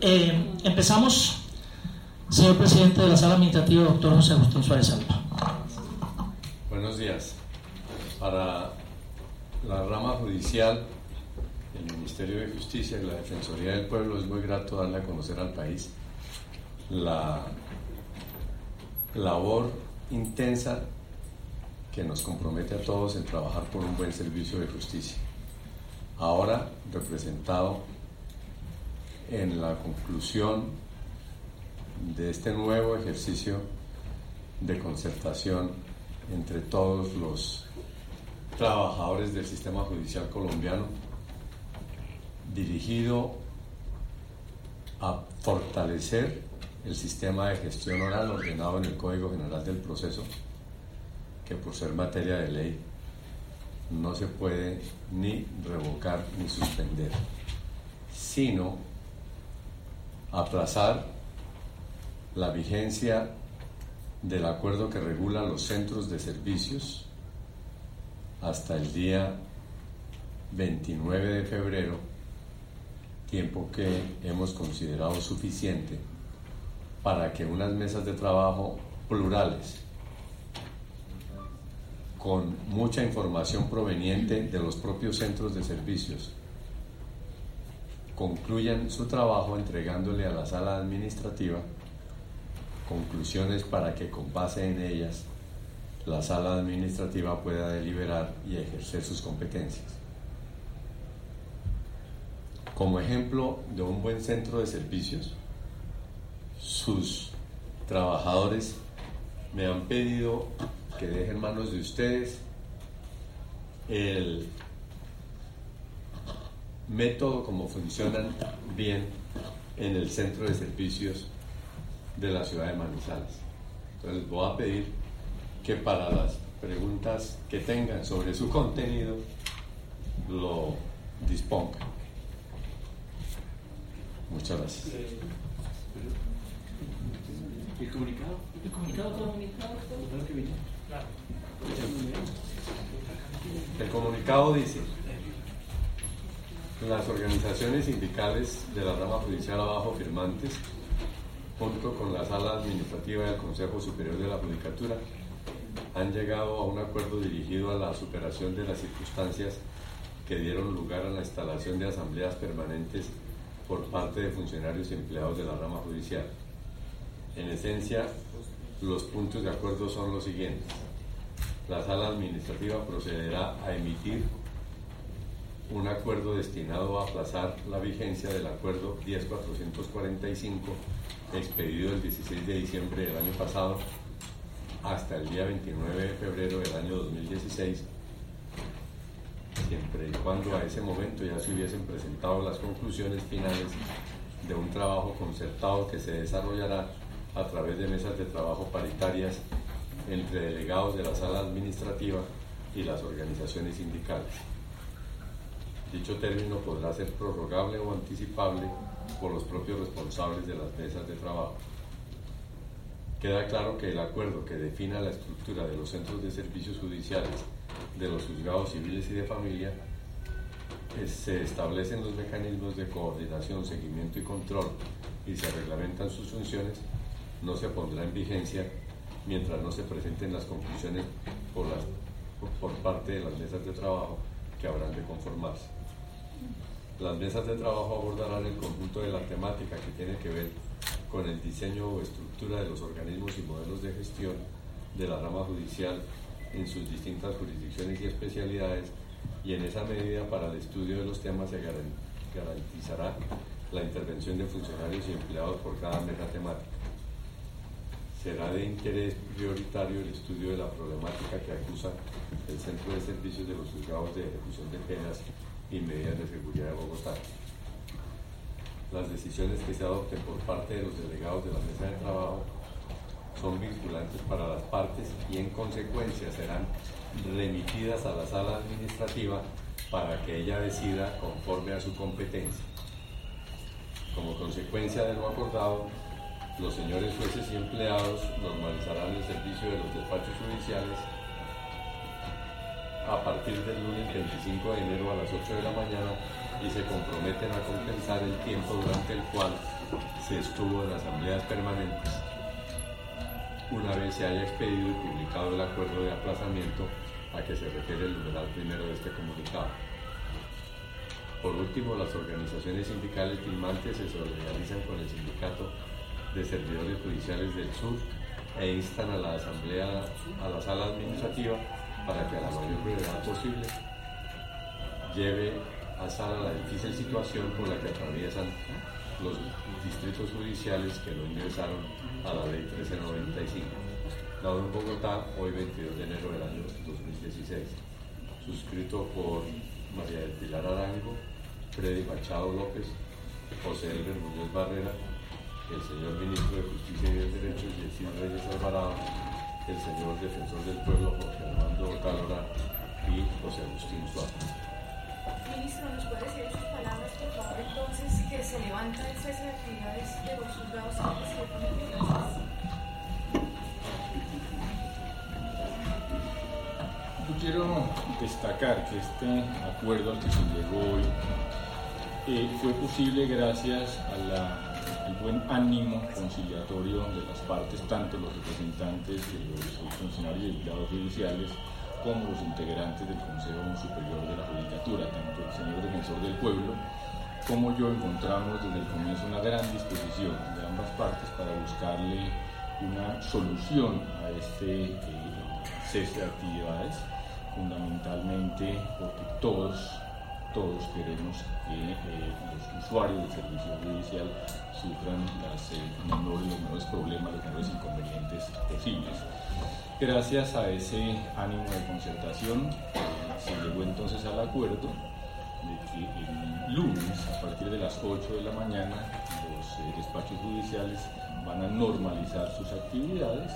Eh, empezamos, señor presidente de la sala administrativa, doctor José Agustín Suárez Alba. Buenos días. Para la rama judicial, el Ministerio de Justicia y la Defensoría del Pueblo es muy grato darle a conocer al país la labor intensa que nos compromete a todos en trabajar por un buen servicio de justicia. Ahora representado en la conclusión de este nuevo ejercicio de concertación entre todos los trabajadores del sistema judicial colombiano, dirigido a fortalecer el sistema de gestión oral ordenado en el Código General del Proceso, que por ser materia de ley no se puede ni revocar ni suspender, sino aplazar la vigencia del acuerdo que regula los centros de servicios hasta el día 29 de febrero, tiempo que hemos considerado suficiente para que unas mesas de trabajo plurales, con mucha información proveniente de los propios centros de servicios, concluyan su trabajo entregándole a la sala administrativa conclusiones para que con base en ellas la sala administrativa pueda deliberar y ejercer sus competencias. Como ejemplo de un buen centro de servicios, sus trabajadores me han pedido que dejen en manos de ustedes el método como funcionan bien en el centro de servicios de la ciudad de Manizales. Entonces voy a pedir que para las preguntas que tengan sobre su contenido lo dispongan. Muchas gracias. ¿El comunicado? ¿El comunicado comunicado? El comunicado dice, las organizaciones sindicales de la rama judicial abajo firmantes, junto con la sala administrativa del Consejo Superior de la Judicatura, han llegado a un acuerdo dirigido a la superación de las circunstancias que dieron lugar a la instalación de asambleas permanentes por parte de funcionarios y empleados de la rama judicial. En esencia, los puntos de acuerdo son los siguientes. La sala administrativa procederá a emitir un acuerdo destinado a aplazar la vigencia del acuerdo 10445 expedido el 16 de diciembre del año pasado hasta el día 29 de febrero del año 2016, siempre y cuando a ese momento ya se hubiesen presentado las conclusiones finales de un trabajo concertado que se desarrollará a través de mesas de trabajo paritarias entre delegados de la sala administrativa y las organizaciones sindicales. Dicho término podrá ser prorrogable o anticipable por los propios responsables de las mesas de trabajo. Queda claro que el acuerdo que defina la estructura de los centros de servicios judiciales, de los juzgados civiles y de familia, se establecen los mecanismos de coordinación, seguimiento y control y se reglamentan sus funciones, no se pondrá en vigencia mientras no se presenten las conclusiones por, por parte de las mesas de trabajo que habrán de conformarse. Las mesas de trabajo abordarán el conjunto de la temática que tiene que ver con el diseño o estructura de los organismos y modelos de gestión de la rama judicial en sus distintas jurisdicciones y especialidades y en esa medida para el estudio de los temas se garantizará la intervención de funcionarios y empleados por cada mesa temática. Será de interés prioritario el estudio de la problemática que acusa el Centro de Servicios de los Juzgados de Ejecución de Penas y medidas de seguridad de Bogotá. Las decisiones que se adopten por parte de los delegados de la mesa de trabajo son vinculantes para las partes y en consecuencia serán remitidas a la sala administrativa para que ella decida conforme a su competencia. Como consecuencia de lo acordado, los señores jueces y empleados normalizarán el servicio de los despachos judiciales a partir del lunes 25 de enero a las 8 de la mañana y se comprometen a compensar el tiempo durante el cual se estuvo en asambleas permanentes una vez se haya expedido y publicado el acuerdo de aplazamiento a que se refiere el numeral primero de este comunicado. Por último, las organizaciones sindicales firmantes se solidarizan con el Sindicato de Servidores Judiciales del Sur e instan a la Asamblea, a la Sala Administrativa, para que a la mayor brevedad posible lleve a sala la difícil situación por la que atraviesan los distritos judiciales que lo ingresaron a la ley 1395, dado en Bogotá hoy 22 de enero del año 2016, suscrito por María del Pilar Arango, Freddy Machado López, José Elber Muñoz Barrera, el señor ministro de Justicia y de Derechos, Yesir Reyes Alvarado, el señor defensor del pueblo, Jorge Armando Calora y José Agustín Suárez. Ministro, ¿nos puede decir sus palabras, por favor, entonces, que se levanta el cese de actividades de los juzgados Yo quiero destacar que este acuerdo al que se llegó hoy eh, fue posible gracias al buen ánimo conciliatorio de las partes, tanto los representantes de los funcionarios y delegados judiciales, como los integrantes del Consejo Superior de la Judicatura, tanto el señor defensor del pueblo como yo encontramos desde el comienzo una gran disposición de ambas partes para buscarle una solución a este eh, cese de actividades, fundamentalmente porque todos, todos queremos que eh, los usuarios del servicio judicial sufran las, eh, menores, los menores problemas, los menores inconvenientes posibles. Gracias a ese ánimo de concertación se llegó entonces al acuerdo de que el lunes, a partir de las 8 de la mañana, los eh, despachos judiciales van a normalizar sus actividades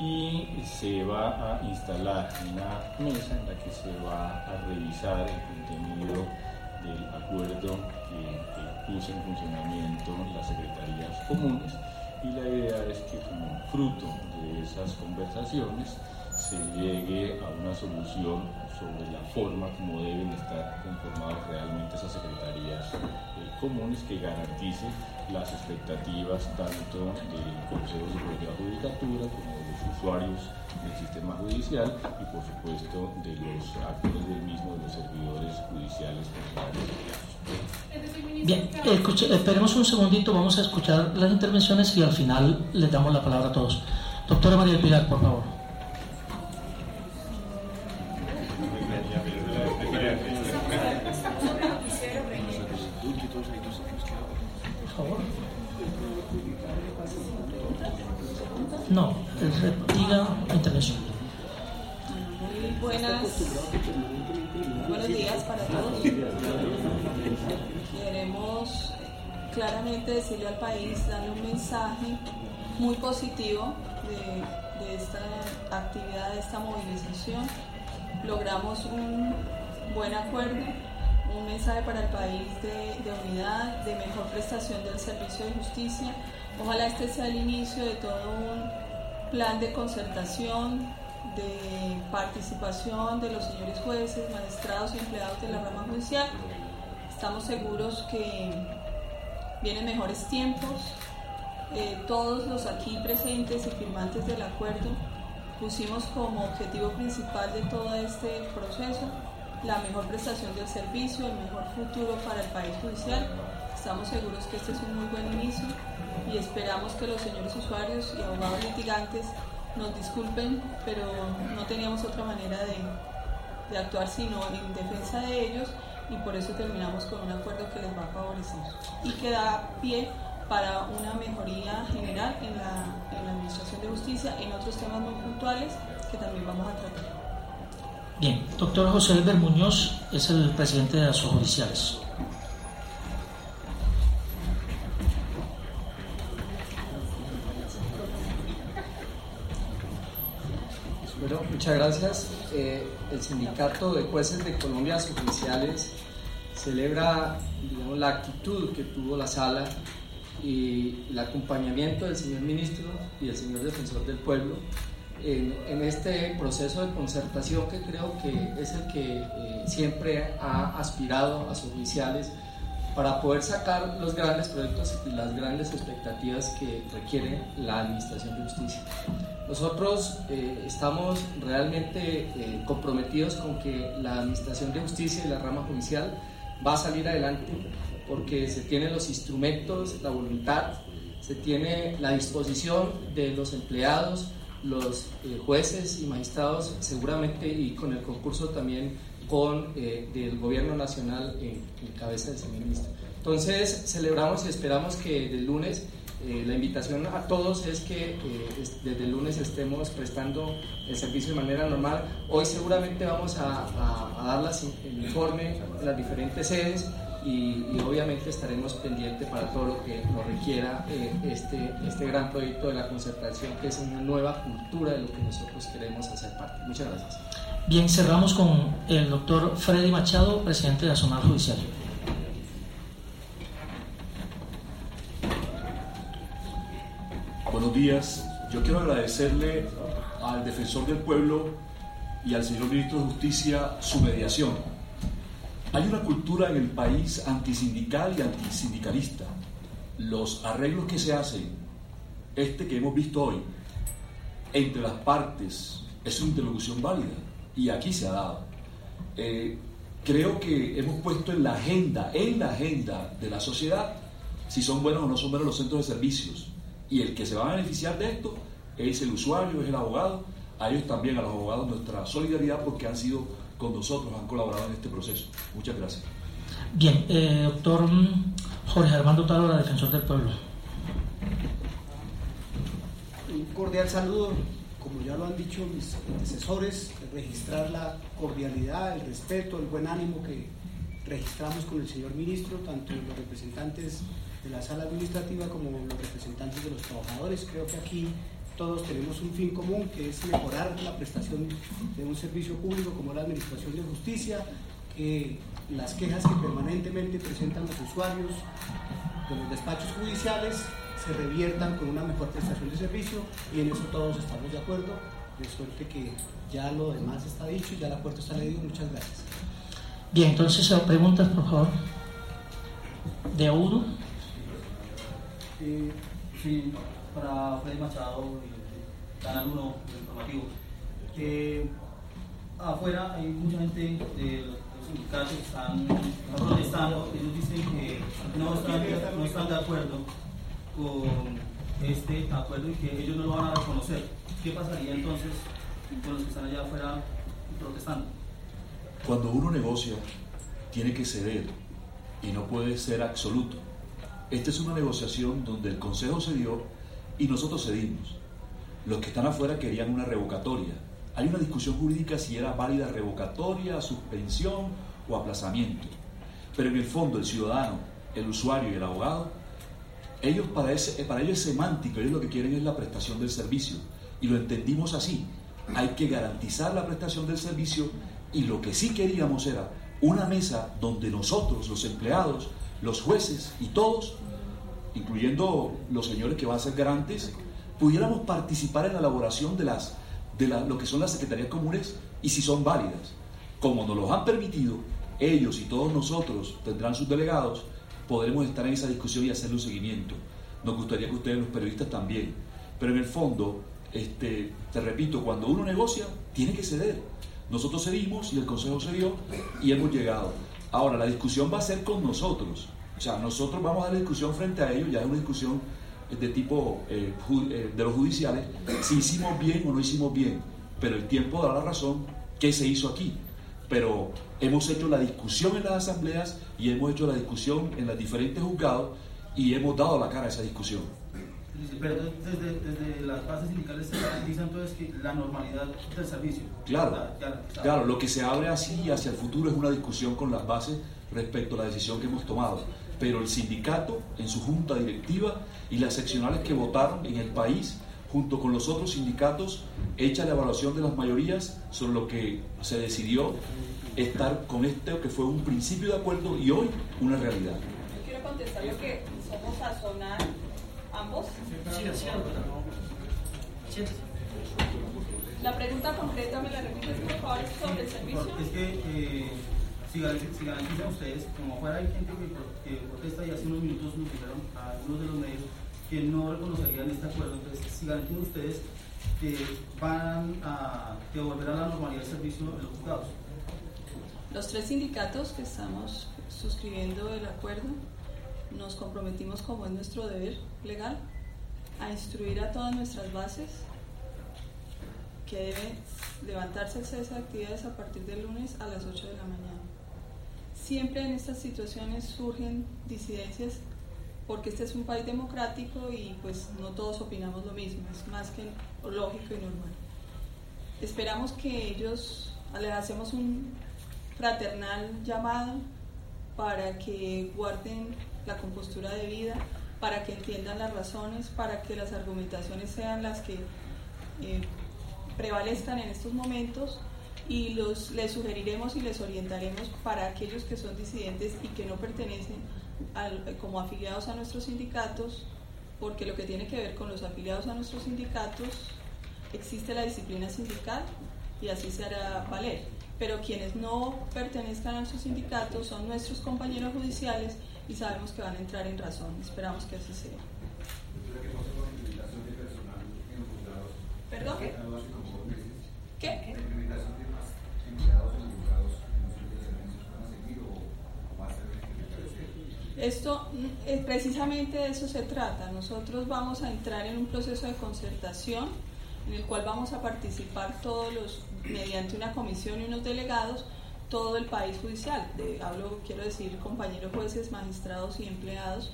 y se va a instalar una mesa en la que se va a revisar el contenido del acuerdo que, que puso en funcionamiento las secretarías comunes. Y la idea es que como fruto de esas conversaciones se llegue a una solución sobre la forma como deben estar conformadas realmente esas secretarías eh, comunes que garantice las expectativas tanto del Consejo Superior de la Judicatura como de los usuarios del sistema judicial y por supuesto de los actores del mismo, de los servidores judiciales, Bien, esperemos un segundito, vamos a escuchar las intervenciones y al final les damos la palabra a todos. Doctora María Pilar, por favor. No, intervención. Muy buenas, buenos días para todos. Queremos claramente decirle al país, darle un mensaje muy positivo de, esta actividad, de esta movilización. Logramos un buen acuerdo, un mensaje para el país de, unidad, de mejor prestación del servicio de justicia. Ojalá este sea el inicio de todo un plan de concertación, de participación de los señores jueces, magistrados y empleados de la rama judicial. Estamos seguros que vienen mejores tiempos. Eh, todos los aquí presentes y firmantes del acuerdo pusimos como objetivo principal de todo este proceso la mejor prestación del servicio, el mejor futuro para el país judicial. Estamos seguros que este es un muy buen inicio y esperamos que los señores usuarios y abogados litigantes nos disculpen, pero no teníamos otra manera de, de, actuar sino en defensa de ellos y por eso terminamos con un acuerdo que les va a favorecer y que da pie para una mejoría general en la, en la Administración de Justicia en otros temas muy puntuales que también vamos a tratar. Bien, doctor José Elber Muñoz es el presidente de las judiciales. Muchas gracias. Eh, el Sindicato de Jueces de Colombia Judiciales celebra la actitud que tuvo la sala y el acompañamiento del señor ministro y del señor defensor del pueblo en, este proceso de concertación que creo que es el que eh, siempre ha aspirado a sus oficiales para poder sacar los grandes proyectos y las grandes expectativas que requiere la Administración de Justicia. Nosotros eh, estamos realmente eh, comprometidos con que la Administración de Justicia y la rama judicial va a salir adelante porque se tienen los instrumentos, la voluntad, se tiene la disposición de los empleados, los eh, jueces y magistrados seguramente y con el concurso también con eh, del gobierno nacional en, cabeza del señor. Entonces celebramos y esperamos que del lunes eh, la invitación a todos es que desde el lunes estemos prestando el servicio de manera normal. Hoy seguramente vamos a, a, a dar el informe en las diferentes sedes y, obviamente estaremos pendientes para todo lo que nos requiera eh, este, este gran proyecto de la concertación, que es una nueva cultura de lo que nosotros queremos hacer parte. Muchas gracias. Bien, cerramos con el doctor Freddy Machado, presidente de la Zona Judicial. Buenos días. Yo quiero agradecerle al defensor del pueblo y al señor ministro de Justicia su mediación hay una cultura en el país antisindical y antisindicalista. Los arreglos que se hacen, este que hemos visto hoy, entre las partes, es una interlocución válida y aquí se ha dado. Eh, creo que hemos puesto en la agenda, en la agenda de la sociedad, si son buenos o no son buenos los centros de servicios. Y el que se va a beneficiar de esto es el usuario, es el abogado. A ellos también, a los abogados, nuestra solidaridad porque han sido con nosotros, han colaborado en este proceso. Muchas gracias. Bien, eh, doctor Jorge Armando Talora, defensor del pueblo. Un cordial saludo, como ya lo han dicho mis antecesores, registrar la cordialidad, el respeto, el buen ánimo que registramos con el señor ministro, tanto los representantes la sala administrativa como los representantes de los trabajadores. Creo que aquí todos tenemos un fin común que es mejorar la prestación de un servicio público como la Administración de Justicia, que las quejas que permanentemente presentan los usuarios de los despachos judiciales se reviertan con una mejor prestación de servicio y en eso todos estamos de acuerdo, de suerte que ya lo demás está dicho y ya el acuerdo está leído. Muchas gracias. Bien, entonces preguntas, por favor. De Audo. Para Freddy Machado y Canal 1 informativo. Afuera hay mucha gente de los sindicatos que están protestando, ellos dicen que no están, no están de acuerdo con este acuerdo y que ellos no lo van a reconocer. ¿Qué pasaría entonces con los que están allá afuera protestando? Cuando uno negocia, tiene que ceder y no puede ser absoluto. Esta es una negociación donde el Consejo se dio y nosotros cedimos. Los que están afuera querían una revocatoria. Hay una discusión jurídica si era válida revocatoria, suspensión o aplazamiento. Pero en el fondo el ciudadano, el usuario y el abogado, ellos para, ese, para ellos es semántico, ellos lo que quieren es la prestación del servicio. Y lo entendimos así. Hay que garantizar la prestación del servicio y lo que sí queríamos era una mesa donde nosotros, los empleados, los jueces y todos incluyendo los señores que van a ser garantes, pudiéramos participar en la elaboración de, las, de lo que son las secretarías comunes y si son válidas. Como nos lo han permitido, ellos y todos nosotros tendrán sus delegados, podremos estar en esa discusión y hacerle un seguimiento. Nos gustaría que ustedes, los periodistas, también. Pero en el fondo, este, te repito, cuando uno negocia, tiene que ceder. Nosotros cedimos y el Consejo cedió y hemos llegado. Ahora, la discusión va a ser con nosotros. O sea, nosotros vamos a la discusión frente a ellos, ya es una discusión de tipo eh, eh, de los judiciales, si hicimos bien o no hicimos bien, pero el tiempo dará la razón qué se hizo aquí. Pero hemos hecho la discusión en las asambleas y hemos hecho la discusión en los diferentes juzgados y hemos dado la cara a esa discusión. Pero desde, las bases sindicales se garantiza entonces que la normalidad del servicio. Claro, claro, lo que se abre así hacia el futuro es una discusión con las bases respecto a la decisión que hemos tomado pero el sindicato en su junta directiva y las seccionales que votaron en el país, junto con los otros sindicatos, hecha la evaluación de las mayorías sobre lo que se decidió estar con este que fue un principio de acuerdo y hoy una realidad. Yo quiero contestar que somos a sonar ambos. Sí, La pregunta concreta, ¿me la repites por favor sobre el servicio? Es que eh, si, garantizan, ustedes, como afuera hay gente que, protesta y hace unos minutos nos dijeron a algunos de los medios que no reconocerían este acuerdo, entonces si garantizan ustedes que van a devolver a la normalidad el servicio de los juzgados. Los tres sindicatos que estamos suscribiendo el acuerdo nos comprometimos como es nuestro deber legal a instruir a todas nuestras bases que debe levantarse el cese de actividades a partir del lunes a las 8 de la mañana. Siempre en estas situaciones surgen disidencias porque este es un país democrático y pues no todos opinamos lo mismo, es más que lógico y normal. Esperamos que ellos, les hacemos un fraternal llamado para que guarden la compostura de vida, para que entiendan las razones, para que las argumentaciones sean las que eh, prevalezcan en estos momentos y los, les sugeriremos y les orientaremos para aquellos que son disidentes y que no pertenecen como afiliados a nuestros sindicatos, porque lo que tiene que ver con los afiliados a nuestros sindicatos, existe la disciplina sindical y así se hará valer. Pero quienes no pertenezcan a nuestros sindicatos son nuestros compañeros judiciales y sabemos que van a entrar en razón. Esperamos que así sea. ¿Perdón? ¿Qué? Esto, eh, precisamente de eso se trata. Nosotros vamos a entrar en un proceso de concertación en el cual vamos a participar todos los, mediante una comisión y unos delegados, todo el país judicial. De, hablo, quiero decir, compañeros jueces, magistrados y empleados,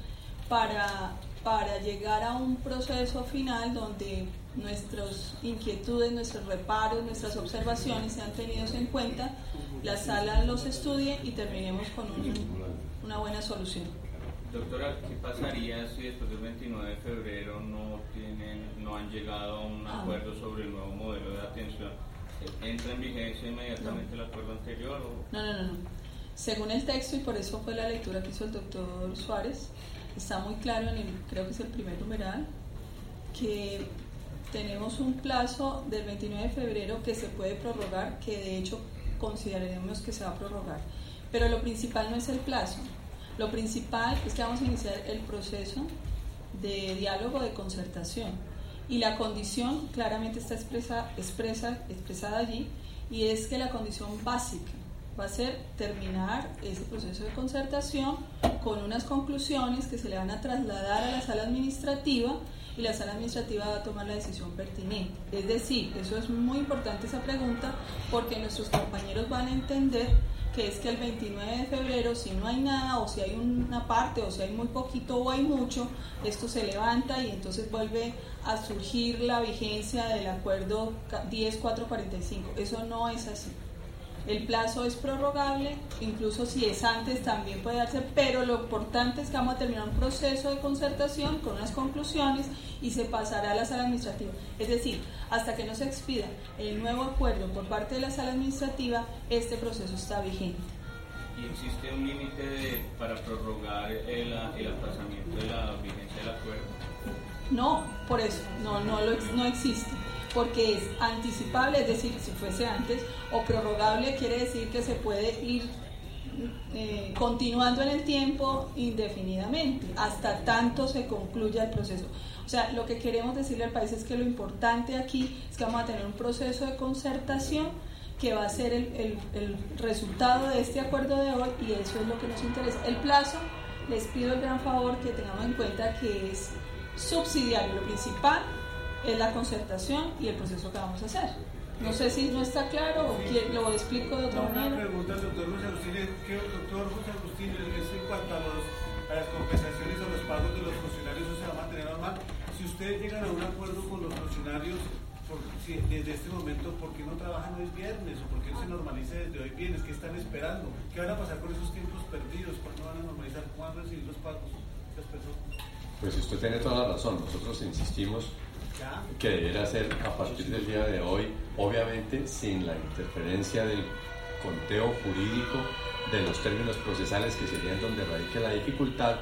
para, para llegar a un proceso final donde nuestras inquietudes, nuestros reparos, nuestras observaciones sean tenidos en cuenta, la sala los estudie y terminemos con una buena solución. Doctora, ¿qué pasaría si después del 29 de febrero no, tienen, no han llegado a un ah. acuerdo sobre el nuevo modelo de atención? ¿Entra en vigencia inmediatamente el acuerdo anterior? No, no, no, no. Según el texto, y por eso fue la lectura que hizo el doctor Suárez, está muy claro en el, creo que es el primer numeral, que tenemos un plazo del 29 de febrero que se puede prorrogar, que de hecho consideraremos que se va a prorrogar. Pero lo principal no es el plazo, lo principal es que vamos a iniciar el proceso de diálogo de concertación y la condición claramente está expresa, expresa, expresada allí y es que la condición básica va a ser terminar ese proceso de concertación con unas conclusiones que se le van a trasladar a la sala administrativa y la sala administrativa va a tomar la decisión pertinente. Es decir, eso es muy importante esa pregunta porque nuestros compañeros van a entender que es que el 29 de febrero, si no hay nada, o si hay una parte, o si hay muy poquito o hay mucho, esto se levanta y entonces vuelve a surgir la vigencia del acuerdo 10445. Eso no es así. El plazo es prorrogable, incluso si es antes también puede darse, pero lo importante es que vamos a terminar un proceso de concertación con unas conclusiones y se pasará a la sala administrativa. Es decir, hasta que no se expida el nuevo acuerdo por parte de la sala administrativa, este proceso está vigente. ¿Y existe un límite para prorrogar el, el aplazamiento de la vigencia del acuerdo? No, por eso, no, no, lo, no existe porque es anticipable, es decir, si fuese antes, o prorrogable quiere decir que se puede ir eh, continuando en el tiempo indefinidamente, hasta tanto se concluya el proceso. O sea, lo que queremos decirle al país es que lo importante aquí es que vamos a tener un proceso de concertación que va a ser el, el resultado de este acuerdo de hoy y eso es lo que nos interesa. El plazo, les pido el gran favor que tengamos en cuenta que es subsidiario, lo principal es la concertación y el proceso que vamos a hacer. No sé si no está claro o lo explico de otra manera. Una pregunta al doctor José Agustín, doctor José Agustín, es en cuanto a, los, a, las compensaciones o los pagos de los funcionarios, ¿eso se va a mantener normal? Si ustedes llegan a un acuerdo con los funcionarios, por, si, desde este momento, ¿por qué no trabajan hoy viernes? ¿O por qué no se normaliza desde hoy viernes? ¿Qué están esperando? ¿Qué van a pasar con esos tiempos perdidos? ¿Cuándo van a normalizar? ¿Cómo van a recibir los pagos personas? Pues usted tiene toda la razón. Nosotros insistimos que debiera ser a partir del día de hoy, obviamente sin la interferencia del conteo jurídico de los términos procesales que serían donde radique la dificultad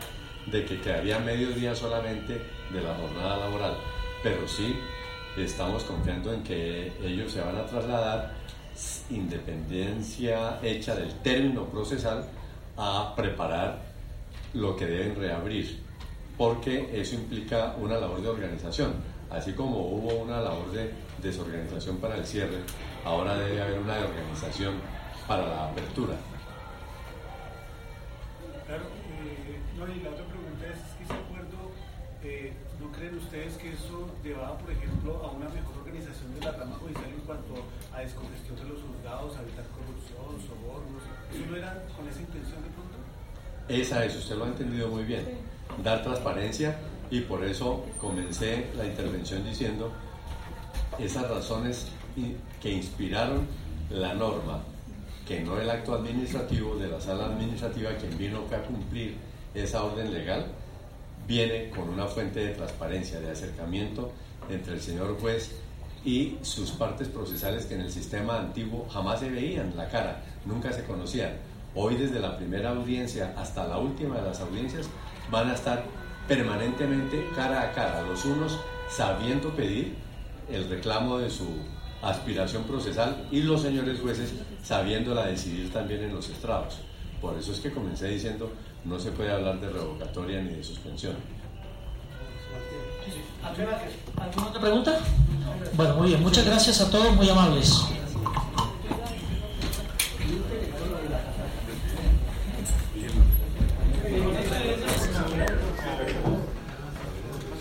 de que quedaría medio día solamente de la jornada laboral, pero sí estamos confiando en que ellos se van a trasladar independencia hecha del término procesal a preparar lo que deben reabrir, porque eso implica una labor de organización. Así como hubo una labor de desorganización para el cierre, ahora debe haber una organización para la apertura. Claro, eh, no, y la otra pregunta es, que ese acuerdo, eh, ¿no creen ustedes que eso llevaba, por ejemplo, a una mejor organización de la rama judicial en cuanto a descongestión de los juzgados, a evitar corrupción, sobornos? ¿Eso no era con esa intención de pronto? Esa es, usted lo ha entendido muy bien. Dar transparencia y por eso comencé la intervención diciendo esas razones que inspiraron la norma, que no el acto administrativo de la sala administrativa quien vino a cumplir esa orden legal, viene con una fuente de transparencia, de acercamiento entre el señor juez y sus partes procesales que en el sistema antiguo jamás se veían la cara, nunca se conocían. Hoy desde la primera audiencia hasta la última de las audiencias van a estar permanentemente cara a cara, los unos sabiendo pedir el reclamo de su aspiración procesal y los señores jueces sabiéndola decidir también en los estrados. Por eso es que comencé diciendo no se puede hablar de revocatoria ni de suspensión. ¿Alguna otra pregunta? Bueno, muy bien, muchas gracias a todos, muy amables.